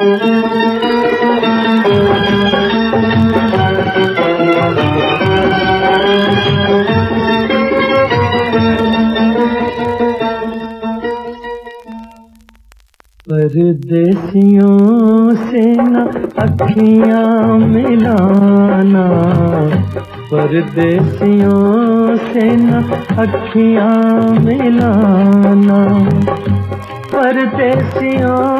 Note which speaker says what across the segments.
Speaker 1: परदेसियों से न अखियाँ मिलाना। परदेसियों से न अखियाँ मिलाना। परदेसियों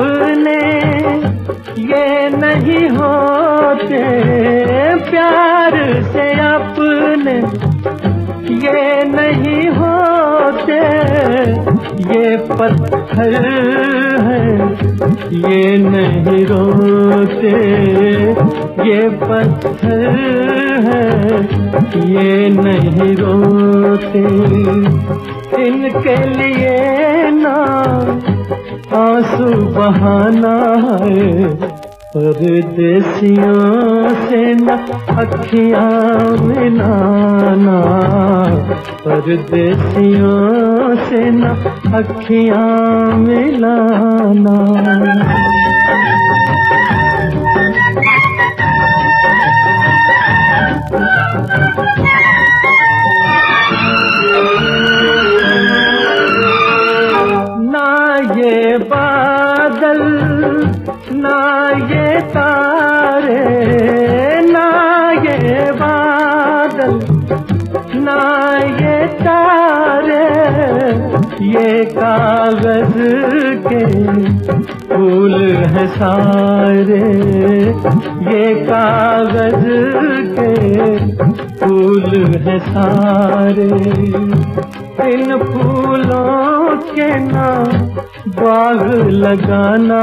Speaker 1: अपने ये नहीं होते प्यार से अपने ये नहीं होते। ये पत्थर है, ये नहीं रोते। ये पत्थर है, ये नहीं रोते। इनके लिए ना आँसू बहाना है। परदेसियों से न अखिया मिलाना। परदेसियों से न अखिया मिलाना। तारे, ना ये बादल, ना ये तारे, ये कागज़ के फूल है सारे। ये कागज़ के फूल है सारे। इन फूलों के नाम बाग लगाना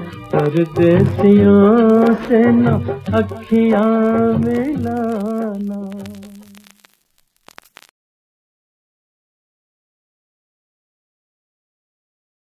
Speaker 1: परदेसियों से न अखियाँ मिलाना